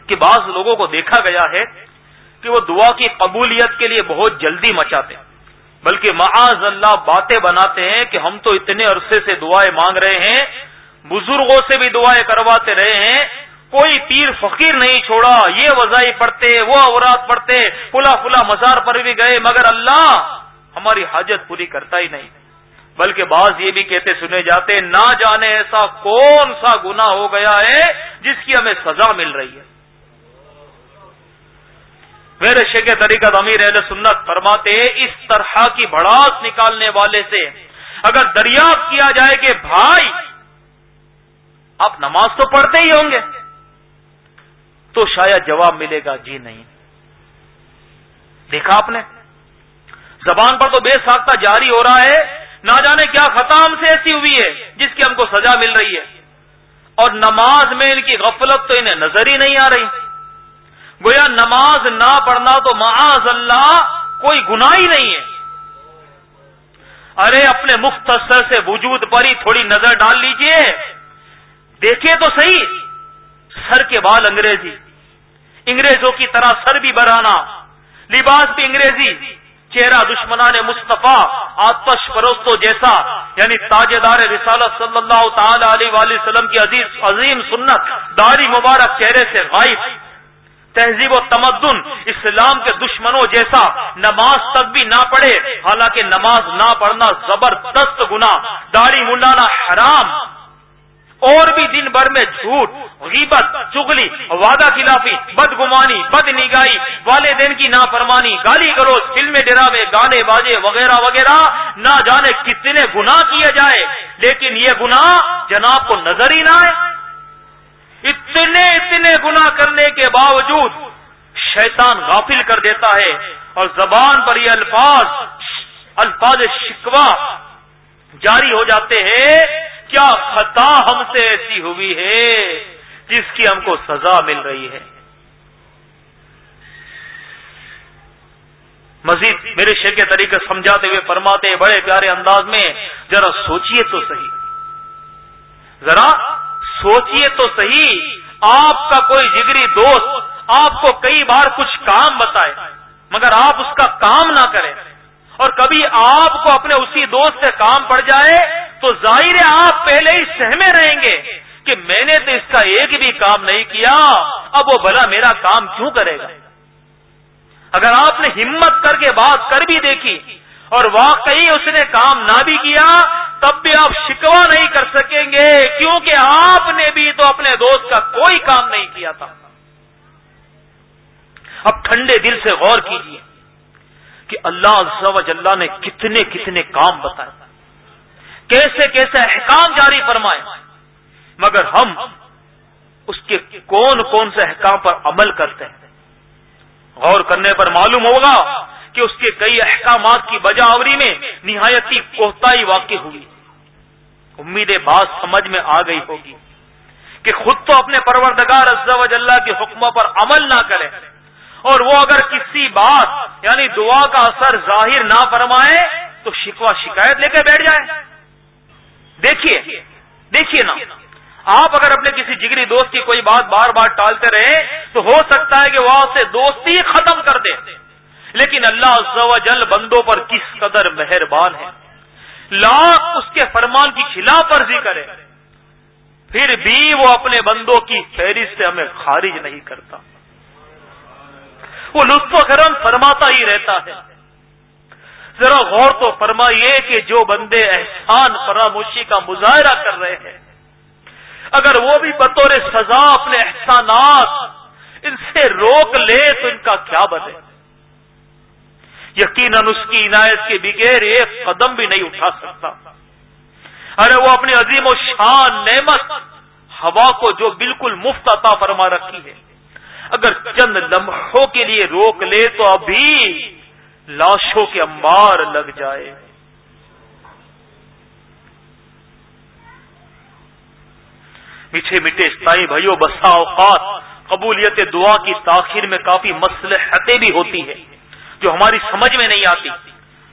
کہ بعض لوگوں کو دیکھا گیا ہے کہ وہ دعا کی قبولیت کے لیے بہت جلدی مچاتے ہیں، بلکہ معاذ اللہ باتیں بناتے ہیں کہ ہم تو اتنے عرصے سے دعائیں مانگ رہے ہیں، بزرگوں سے بھی دعائیں کرواتے رہے ہیں کوئی پیر فقیر نہیں چھوڑا، یہ وضائی پڑھتے، وہ اورات پڑھتے پلا فلا مزار پر بھی گئے، مگر اللہ ہماری حاجت پوری کرتا ہی نہیں۔ بلکہ بعض یہ بھی کہتے سنے جاتے، نہ جانے ایسا کون سا گنا ہو گیا ہے جس کی ہمیں سزا مل رہی ہے۔ میرے شیخ طریقہ امیر اہل سنت فرماتے اس طرح کی بڑاس نکالنے والے سے اگر دریافت کیا جائے کہ بھائی، آپ نماز تو پڑھتے ہی ہوں گے۔ تو شاید جواب ملے گا جی نہیں۔ دیکھا آپ نے؟ زبان پر تو بے ساختہ جاری ہو رہا ہے، نہ جانے کیا خطا ہم سے ایسی ہوئی ہے، جس کی ہم کو سزا مل رہی ہے۔ اور نماز میں ان کی غفلت تو انہیں نظر ہی نہیں آ رہی۔ گویا نماز نہ پڑھنا تو معاذ اللہ کوئی گناہ ہی نہیں ہے۔ ارے، اپنے مختصر سے وجود پر ہی تھوڑی نظر ڈال لیجیے۔ دیکھیے تو صحیح۔ سر کے بال انگریزی۔ انگریزوں کی طرح سر بھی بڑھانا، لباس بھی انگریزی، چہرہ دشمنان مصطفیٰ، آتش پروستو جیسا یعنی تاجدار رسالت صلی اللہ تعالی علیہ وآلہ وسلم کی عزیز، عظیم سنت، داری مبارک چہرے سے غائب، تہذیب و تمدن، اسلام کے دشمنوں جیسا، نماز تک بھی نہ پڑھے، حالانکہ نماز نہ پڑھنا زبردست گنا داڑھی منڈانا حرام اور بھی دن بھر میں جھوٹ، غیبت، چگلی، وعدہ خلافی، بدگمانی بد نگاہی والدین کی نافرمانی، گالی گلوچ، فلمیں ڈراوے، گانے باجے وغیرہ وغیرہ نہ جانے کتنے گنا کیے جائے لیکن یہ گنا جناب کو نظر ہی نہ آئے۔ اتنے اتنے گنا کرنے کے باوجود شیطان غافل کر دیتا ہے اور زبان پر یہ الفاظ الفاظ شکوا جاری ہو جاتے ہیں۔ کیا خطا ہم سے ایسی ہوئی ہے جس کی ہم کو سزا مل رہی ہے؟ مزید میرے شیر کے طریقے سمجھاتے ہوئے فرماتے بڑے پیارے انداز میں، ذرا سوچئے تو صحیح۔ ذرا سوچئے تو صحیح۔ آپ کا کوئی جگری دوست آپ کو کئی بار کچھ کام بتائے، مگر آپ اس کا کام نہ کریں۔ اور کبھی آپ کو اپنے اسی دوست سے کام پڑ جائے، تو ظاہر ہے آپ پہلے ہی سہمے رہیں گے کہ میں نے تو اس کا ایک بھی کام نہیں کیا، اب وہ بھلا میرا کام کیوں کرے گا؟ اگر آپ نے ہمت کر کے بات کر بھی دیکھی اور واقعی اس نے کام نہ بھی کیا، تب بھی آپ شکوا نہیں کر سکیں گے، کیونکہ آپ نے بھی تو اپنے دوست کا کوئی کام نہیں کیا تھا۔ اب ٹھنڈے دل سے غور کیجیے کہ اللہ عز و جلہ نے کتنے کتنے کام بتائے۔ کیسے کیسے احکام جاری فرمائے۔ مگر ہم اس کے کون کون سے احکام پر عمل کرتے ہیں۔ غور کرنے پر معلوم ہوگا کہ اس کے کئی احکامات کی بجاوری میں نہایتی کوہتائی واقع ہوئی۔ امید بات سمجھ میں آ گئی ہوگی کہ خود تو اپنے پروردگار عز و جلہ کے حکموں پر عمل نہ کرے۔ اور وہ اگر کسی بات یعنی دعا کا اثر ظاہر نہ فرمائے تو شکوا شکایت لے کے بیٹھ جائے۔ دیکھیے دیکھیے نا، آپ اگر اپنے کسی جگری دوست کی کوئی بات بار بار ٹالتے رہے تو ہو سکتا ہے کہ وہ سے دوستی ختم کر دے۔ لیکن اللہ عز و جل بندوں پر کس قدر مہربان ہے۔ لاکھ اس کے فرمان کی خلاف ورزی کرے۔ پھر بھی وہ اپنے بندوں کی فہرست سے ہمیں خارج نہیں کرتا۔ وہ لطف و کرم فرماتا ہی رہتا ہے۔ ذرا غور تو فرمائیے کہ جو بندے احسان فراموشی کا مظاہرہ کر رہے ہیں، اگر وہ بھی بطور سزا اپنے احسانات ان سے روک لے تو ان کا کیا بنے؟ یقیناً اس کی عنایت کے بغیر ایک قدم بھی نہیں اٹھا سکتا۔ ارے وہ اپنی عظیم و شان نعمت، ہوا کو جو بالکل مفت عطا فرما رکھی ہے۔ اگر چند لمحوں کے لیے روک لے تو ابھی لاشوں کے انبار لگ جائے۔ میٹھے میٹھے استائی بھائیوں بسا اوقات قبولیت دعا کی تاخیر میں کافی مسلحتیں بھی ہوتی ہے جو ہماری سمجھ میں نہیں آتی۔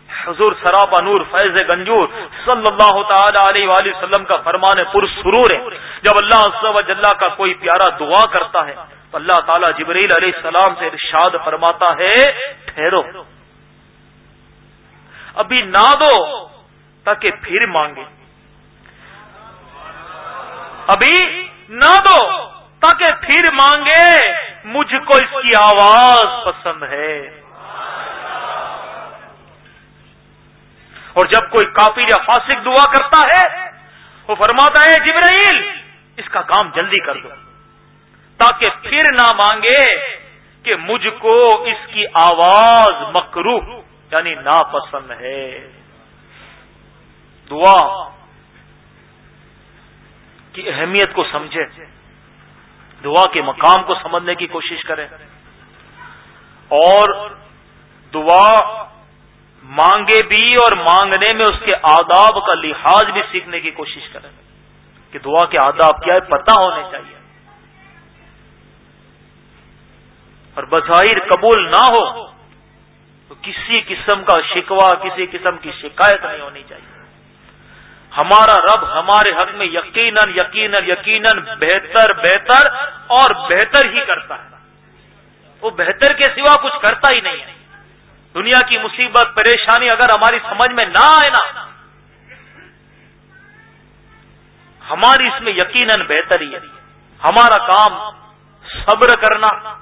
حضور سراپا نور فیض گنجور صلی اللہ تعالی علیہ وآلہ وسلم کا فرمان پر سرور ہے۔ جب اللہ عز و جلہ کا کوئی پیارا دعا کرتا ہے تو اللہ تعالیٰ جبریل علیہ السلام سے ارشاد فرماتا ہے، ٹھہرو۔ ابھی نہ دو تاکہ پھر مانگے۔ ابھی نہ دو تاکہ پھر مانگے۔ مجھ کو اس کی آواز پسند ہے۔ اور جب کوئی کافی یا فاسق دعا کرتا ہے، وہ فرماتا ہے جبرائیل اس کا کام جلدی کر دو۔ تاکہ پھر نہ مانگے کہ مجھ کو اس کی آواز مکرو یعنی ناپسند ہے۔ دعا کی اہمیت کو سمجھے، دعا کے مقام کو سمجھنے کی کوشش کریں اور دعا مانگے بھی اور مانگنے میں اس کے آداب کا لحاظ بھی سیکھنے کی کوشش کریں کہ دعا کے آداب کیا ہے، پتہ ہونے چاہیے۔ اور بظاہر قبول نہ ہو، تو کسی قسم کا شکوہ، کسی قسم کی شکایت نہیں ہونی چاہیے۔ ہمارا رب ہمارے حق میں یقیناً یقیناً یقیناً بہتر بہتر اور بہتر ہی کرتا ہے۔ وہ بہتر کے سوا کچھ کرتا ہی نہیں ہے۔ دنیا کی مصیبت، پریشانی اگر ہماری سمجھ میں نہ آئے نا، ہماری اس میں یقیناً بہتر ہی ہے۔ ہمارا کام صبر کرنا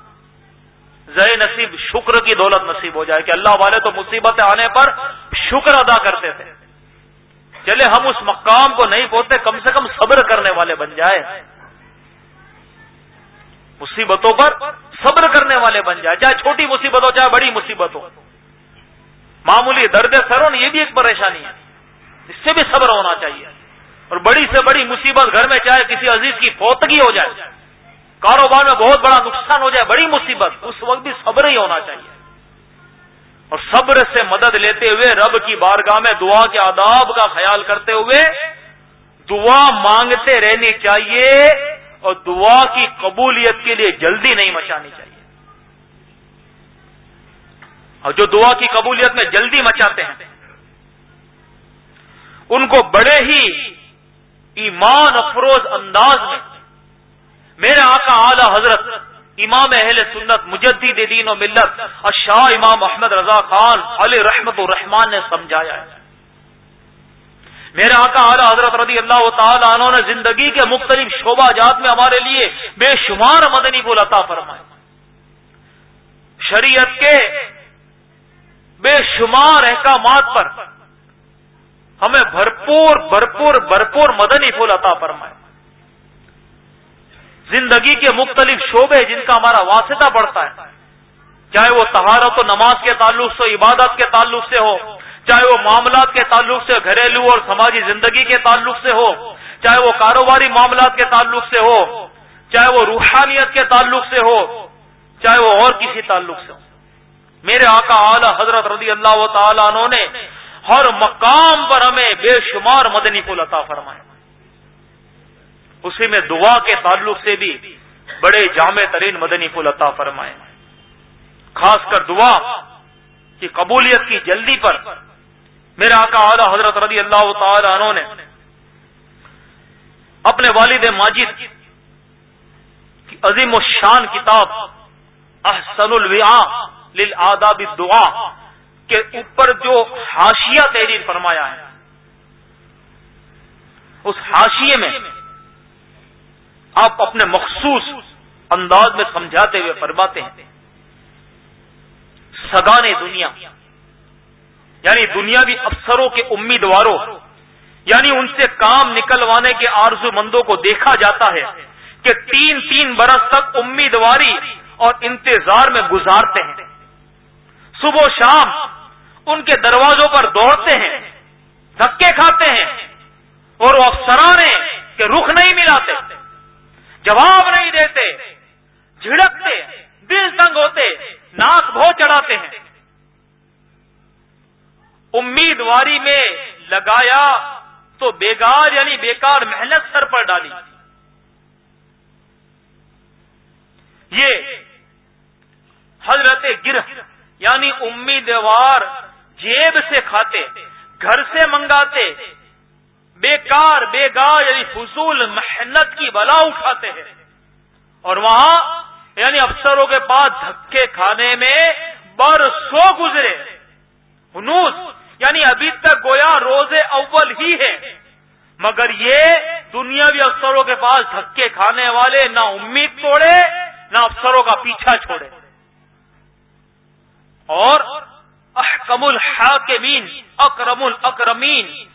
زہ نصیب شکر کی دولت نصیب ہو جائے کہ اللہ والے تو مصیبت آنے پر شکر ادا کرتے تھے۔ چلے ہم اس مقام کو نہیں پہنچتے کم سے کم صبر کرنے والے بن جائے۔ مصیبتوں پر صبر کرنے والے بن جائے، چاہے چھوٹی مصیبت ہو، چاہے بڑی مصیبت ہو۔ معمولی درد سرون یہ بھی ایک پریشانی ہے۔ اس سے بھی صبر ہونا چاہیے۔ اور بڑی سے بڑی مصیبت گھر میں چاہے کسی عزیز کی فوتگی ہو جائے۔ کاروبار میں بہت بڑا نقصان ہو جائے، بڑی مصیبت، اس وقت بھی صبر ہی ہونا چاہیے۔ اور صبر سے مدد لیتے ہوئے رب کی بارگاہ میں دعا کے آداب کا خیال کرتے ہوئے دعا مانگتے رہنی چاہیے اور دعا کی قبولیت کے لیے جلدی نہیں مچانی چاہیے۔ اور جو دعا کی قبولیت میں جلدی مچاتے ہیں، ان کو بڑے ہی ایمان افروز انداز میں میرے آقا اعلی حضرت امام اہل سنت مجدد دین و ملت اور شاہ امام محمد رضا خان علی رحمت الرحمان نے سمجھایا ہے۔ میرے آقا اعلی حضرت رضی اللہ تعالی عنہ نے زندگی کے مختلف شعبہ جات میں ہمارے لیے بے شمار مدنی کو لتا فرمائے۔ شریعت کے بے شمار احکامات پر ہمیں بھرپور بھرپور بھرپور مدنی پھول عطا فرمائے۔ زندگی کے مختلف شعبے جن کا ہمارا واسطہ پڑتا ہے۔ چاہے وہ تہارت و نماز کے تعلق سے، عبادت کے تعلق سے ہو، چاہے وہ معاملات کے تعلق سے، گھریلو اور سماجی زندگی کے تعلق سے ہو، چاہے وہ کاروباری معاملات کے تعلق سے ہو، چاہے وہ روحانیت کے تعلق سے ہو، چاہے وہ اور کسی تعلق سے ہو۔ میرے آقا اعلی حضرت رضی اللہ تعالیٰ عنہ نے ہر مقام پر ہمیں بے شمار مدنی کو لتا فرمائے۔ اسی میں دعا کے تعلق سے بھی بڑے جامع ترین مدنی کو لتا فرمائے۔ خاص کر دعا کی قبولیت کی جلدی پر۔ میرے آقا اعلی حضرت رضی اللہ تعالی عنہ نے اپنے والد ماجد کی عظیم الشان کتاب احسن الوعا للآداب الدعا کے اوپر جو حاشیہ تحریر فرمایا ہے، اس حاشیے میں آپ اپنے مخصوص انداز میں سمجھاتے ہوئے فرماتے ہیں سگانے دنیا یعنی دنیاوی افسروں کے امیدواروں یعنی ان سے کام نکلوانے کے آرزو مندوں کو دیکھا جاتا ہے کہ تین تین برس تک امیدواری اور انتظار میں گزارتے ہیں۔ صبح و شام ان کے دروازوں پر دوڑتے ہیں، دھکے کھاتے ہیں اور وہ افسرانے کے رخ نہیں ملاتے۔ جواب نہیں دیتے، جھڑکتے، دل تنگ ہوتے، ناک بھو چڑھاتے ہیں۔ امیدواری میں لگایا تو بیگار یعنی بیکار محنت سر پر ڈالی۔ یہ حضرت گرہ یعنی امیدوار جیب سے کھاتے، گھر سے منگاتے بیکار بےگار یعنی فضول، محنت کی بلا اٹھاتے ہیں۔ اور وہاں یعنی افسروں کے پاس دھکے کھانے میں برسوں گزرے۔ ہنوس یعنی ابھی تک گویا روزے اول ہی ہے۔ مگر یہ دنیاوی افسروں کے پاس دھکے کھانے والے نہ امید توڑے، نہ افسروں کا پیچھا چھوڑے۔ اور احکم الحاکمین، اکرم الاکرمین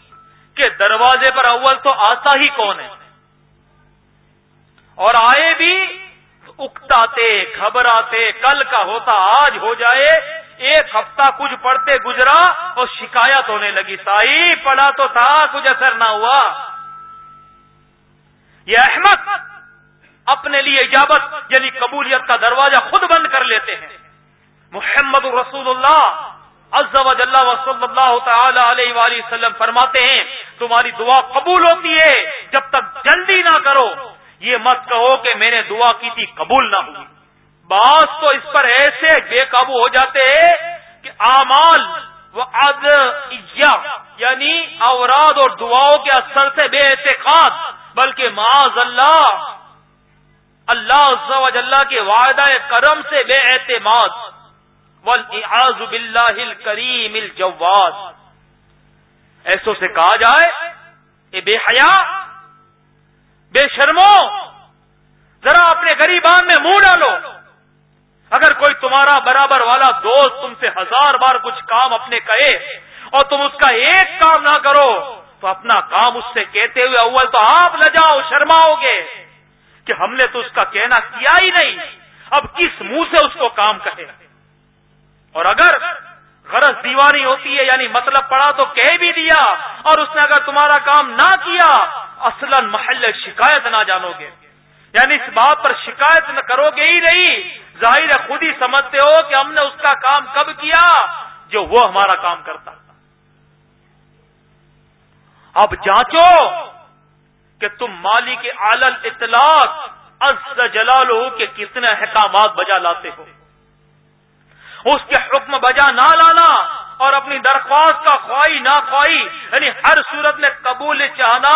کے دروازے پر اول تو آتا ہی کون ہے؟ اور آئے بھی اکتاتے، گھبراتے، کل کا ہوتا، آج ہو جائے، ایک ہفتہ کچھ پڑھتے گزرا اور شکایت ہونے لگی۔ سائی پڑھا تو تھا، کچھ اثر نہ ہوا۔ یہ احمد اپنے لیے اجابت یعنی قبولیت کا دروازہ خود بند کر لیتے ہیں۔ محمد رسول اللہ عز و جل صلی اللہ تعالی علیہ وآلہ وسلم فرماتے ہیں، تمہاری دعا قبول ہوتی ہے، جب تک جلدی نہ کرو۔ یہ مت کہو کہ میں نے دعا کی تھی، قبول نہ ہوئی۔ بعض تو اس پر ایسے بے قابو ہو جاتے ہیں کہ اعمال یعنی اوراد اور دعاؤں کے اثر سے بے اعتقاد، بلکہ معاذ اللہ اللہ اللہ کے وعدہ کرم سے بے اعتماد۔ والعیاذ باللہ الکریم الجواد۔ ایسو سے کہا جائے، اے بے حیا، بے شرمو، ذرا اپنے غریبان میں منہ ڈالو۔ اگر کوئی تمہارا برابر والا دوست تم سے ہزار بار کچھ کام اپنے کہے اور تم اس کا ایک کام نہ کرو، تو اپنا کام اس سے کہتے ہوئے اول تو آپ نہ جاؤ، شرماؤ گے کہ ہم نے تو اس کا کہنا کیا ہی نہیں۔ اب کس منہ سے اس کو کام کہے؟ اور اگر غرض دیوانی ہوتی ہے یعنی مطلب پڑا تو کہہ بھی دیا اور اس نے اگر تمہارا کام نہ کیا، اصلا محل شکایت نہ جانو گے یعنی اس بات پر شکایت نہ کرو گے ہی نہیں۔ ظاہر ہے خود ہی سمجھتے ہو کہ ہم نے اس کا کام کب کیا جو وہ ہمارا کام کرتا۔ اب جانچو کہ تم مالی کے عالل اطلاق از جلال ہو کہ کتنے احکامات بجا لاتے ہو۔ اس کے حکم بجا نہ لانا اور اپنی درخواست کا خواہی نہ خواہی یعنی ہر صورت میں قبول چاہنا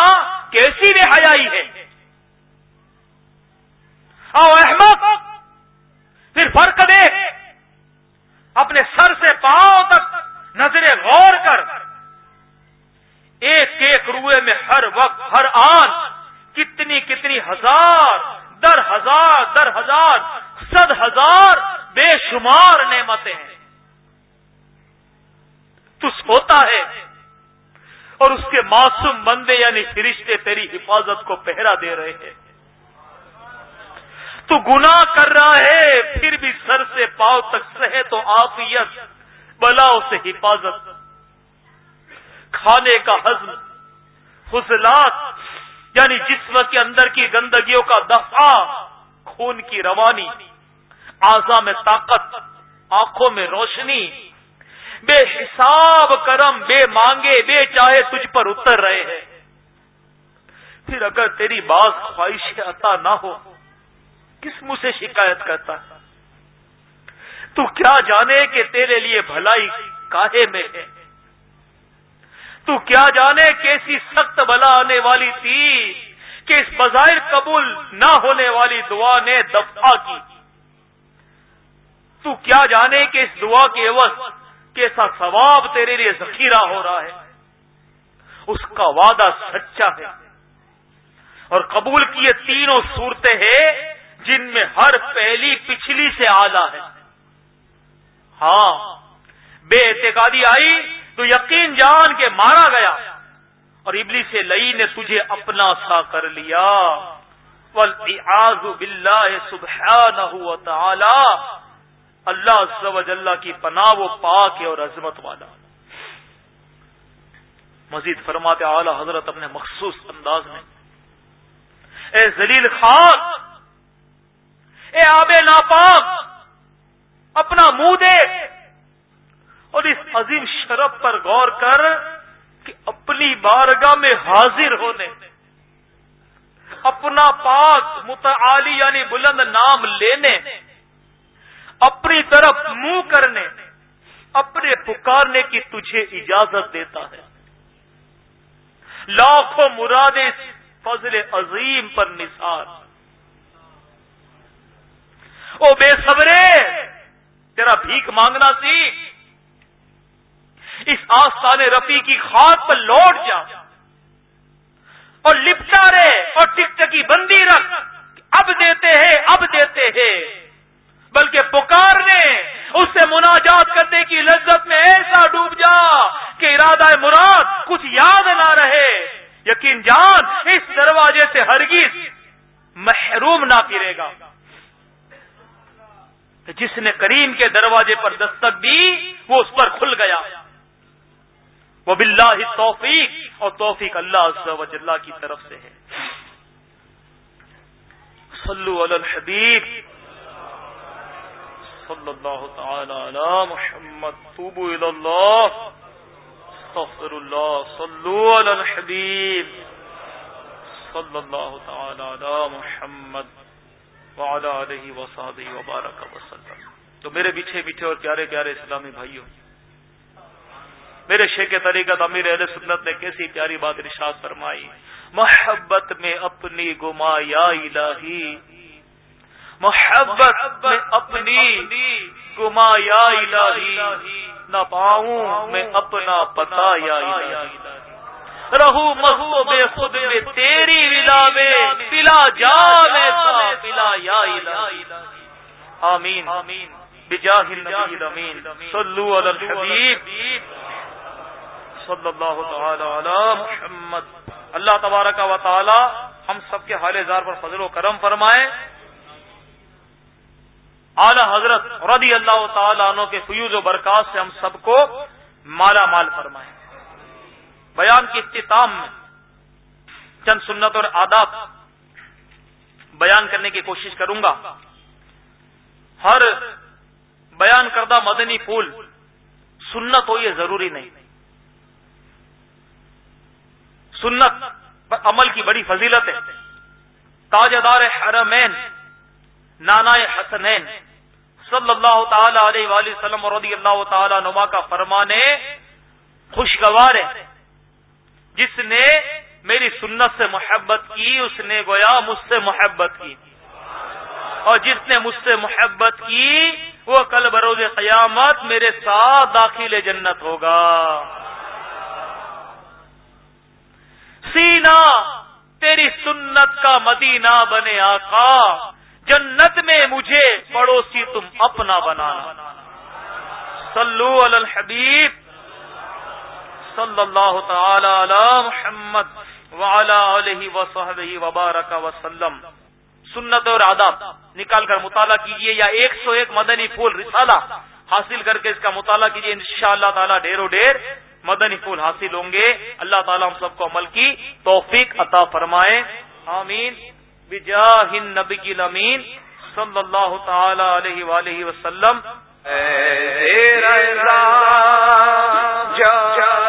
کیسی بے حیائی ہے؟ او احمد، پھر فرق دے اپنے سر سے پاؤں تک نظریں غور کر۔ ایک ایک روئے میں ہر وقت، ہر آن، کتنی کتنی ہزار در ہزار در ہزار، صد ہزار بے شمار نعمتیں ہیں۔ تو سوتا ہے اور اس کے معصوم بندے یعنی فرشتے تیری حفاظت کو پہرا دے رہے ہیں۔ تو گنا کر رہا ہے، پھر بھی سر سے پاؤ تک سہے تو آفیت بلاؤ سے حفاظت۔ کھانے کا ہزم فضلات یعنی جسم کے اندر کی گندگیوں کا دفاع خون کی روانی آزا میں طاقت، آنکھوں میں روشنی، بے حساب کرم، بے مانگے، بے چاہے تجھ پر اتر رہے ہیں۔ پھر اگر تیری بعض خواہش عطا نہ ہو کس منہ سے شکایت کرتا؟ تو کیا جانے کہ تیرے لیے بھلائی کاہے میں ہے؟ تو کیا جانے کیسی سخت بلا آنے والی تھی کہ اس بظاہر قبول نہ ہونے والی دعا نے دفاع کی؟ تو کیا جانے کہ اس دعا کے عوض کیسا ثواب تیرے لیے ذخیرہ ہو رہا ہے؟ اس کا وعدہ سچا ہے۔ اور قبول کیے تینوں صورتیں ہیں جن میں ہر پہلی پچھلی سے آلہ ہے۔ ہاں بے اعتقادی آئی تو یقین جان کے مارا گیا اور ابلی سے لئی نے تجھے اپنا سا کر لیا۔ باللہ سبحانہ تعالی اللہ کی پناہ و پاک اور عظمت والا۔ مزید فرماتے اعلی حضرت اپنے مخصوص انداز میں۔ اے زلیل خان، اے آب ناپاک، اپنا منہ دے عظیم شرف پر غور کر کہ اپنی بارگاہ میں حاضر ہونے، اپنا پاک متعالی یعنی بلند نام لینے، اپنی طرف منہ کرنے، اپنے پکارنے کی تجھے اجازت دیتا ہے۔ لاکھوں مراد فضل عظیم پر نثار۔ او بے صبرے، تیرا بھیک مانگنا سیکھ اس آستان رفی کی خاک پر لوٹ جا اور لپٹا رہے اور ٹک ٹکی بندی رکھ اب دیتے ہیں، اب دیتے ہیں۔ بلکہ پکارنے، اس سے مناجات کرنے کی لذت میں ایسا ڈوب جا کہ ارادہ مراد کچھ یاد نہ رہے۔ یقین جان، اس دروازے سے ہرگیز محروم نہ پھرے گا۔ جس نے کریم کے دروازے پر دستک دی، وہ اس پر کھل گیا۔ وہ بلّہ توفیق اور توفیق اللہ وجل کی طرف سے ہے۔ صلو علی الحبیب۔ صلی اللہ تعالی علی محمد، توبو اللہ۔ استغفر اللہ، صلو علی الحبیب۔ صلی اللہ تعالی علی محمد وعلی علیہ وصحبہ وبارک وسلم تو میرے پیچھے میٹھے اور پیارے پیارے اسلامی بھائیوں میرے شیخ طریقت امیر اہل سنت نے کیسی پیاری بات ارشاد فرمائی۔ محبت میں اپنی گما یا الہی۔ محبت میں اپنی گما یا الہی۔ نہ پاؤں میں اپنا پتا یا الہی۔ رہو محو بے خود میں تیری ولا میں پلا جا میں پلا یا الہی۔ آمین آمین۔ بجاہ النبی الامین۔ صلو علی الحبیب۔ صلی اللہ تعالی علی محمد. اللہ تبارک و تعالی ہم سب کے حال زار پر فضل و کرم فرمائے۔ اعلی حضرت رضی اللہ تعالی عنہ کے فیوز و برکات سے ہم سب کو مالا مال فرمائے۔ بیان کے اختتام میں چند سنت اور آداب بیان کرنے کی کوشش کروں گا۔ ہر بیان کردہ مدنی پھول سنت ہو یہ ضروری نہیں۔ سنت پر عمل کی بڑی فضیلت ہے۔ تاجدار حرمین نانا حسنین، صلی اللہ تعالی علیہ وآلہ وسلم رضی اللہ تعالی نما کا فرمانے خوشگوار ہے۔ جس نے میری سنت سے محبت کی، اس نے گویا مجھ سے محبت کی۔ اور جس نے مجھ سے محبت کی، وہ کل بروز قیامت میرے ساتھ داخل جنت ہوگا۔ سینا، تیری سنت کا مدینہ بنے آقا۔ جنت میں مجھے پڑوسی تم اپنا بنانا۔ صلو علی الحبیب۔ صلی اللہ تعالی علی محمد علیہ وصحبہ وبارک وسلم سنت اور آداب نکال کر مطالعہ کیجیے یا ایک سو ایک مدنی پھول رسالہ حاصل کر کے اس کا مطالعہ کیجیے۔ انشاءاللہ تعالی اللہ ڈھیر و ڈھیر۔ مدنی پھول حاصل ہوں گے۔ اللہ تعالیٰ ہم سب کو عمل کی توفیق عطا فرمائے۔ آمین۔ بجاہ النبی الامین۔ صلی اللہ تعالی علیہ وآلہ وسلم۔ جاری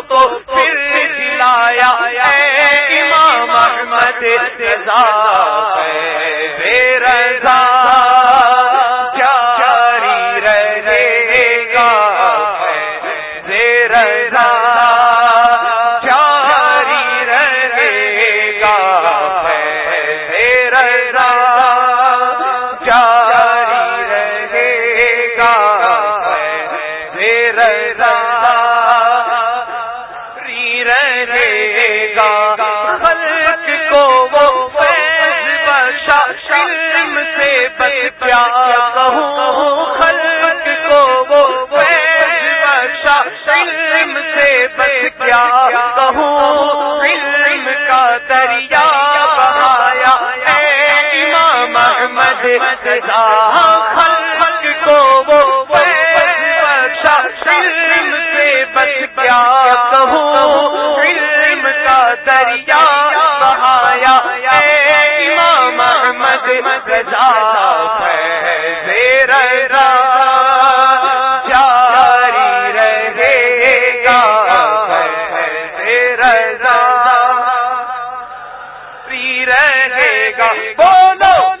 کہوں رضا خلق کو وہ علم سے بس کیا کہوں، علم کا دریا بہایا امام احمد، رضا جاری رہے گا رضا۔ رہے گا، بولو۔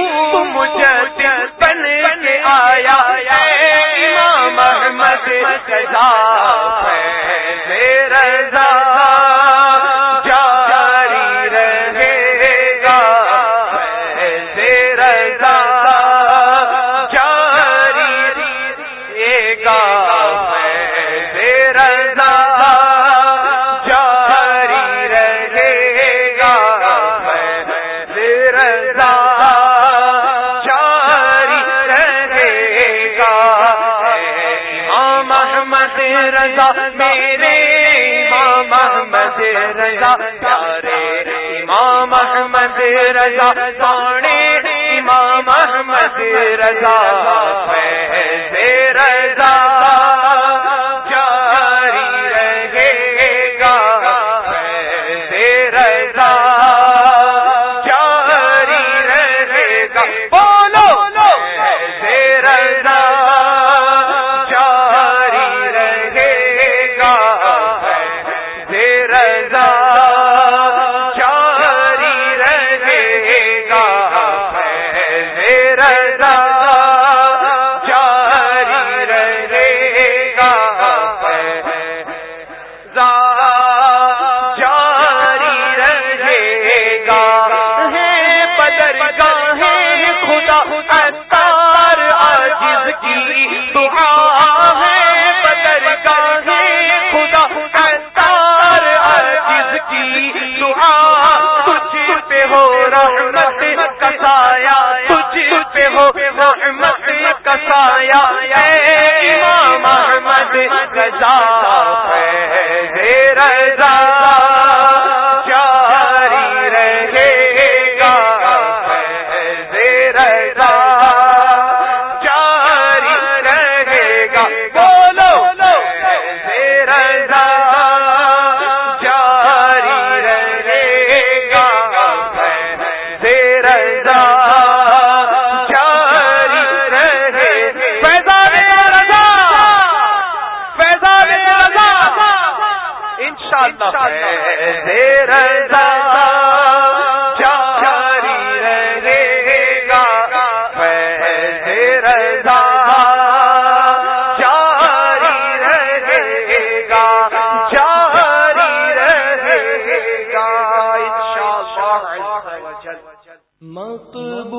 رضا احمد رضا سونے امام احمد رضا رضا۔ جاری رہے گا رضا۔ جاری رہے گا، بولو رضا۔ جاری رہے گا رضا۔ کی دعا ہے، بدر گاہیں خدا اتار عاجز کی دعا تجھ پہ ہو رحمت کسایا تجھ پہ ہو رحمت کسایا امام احمد رضا رضا فیضان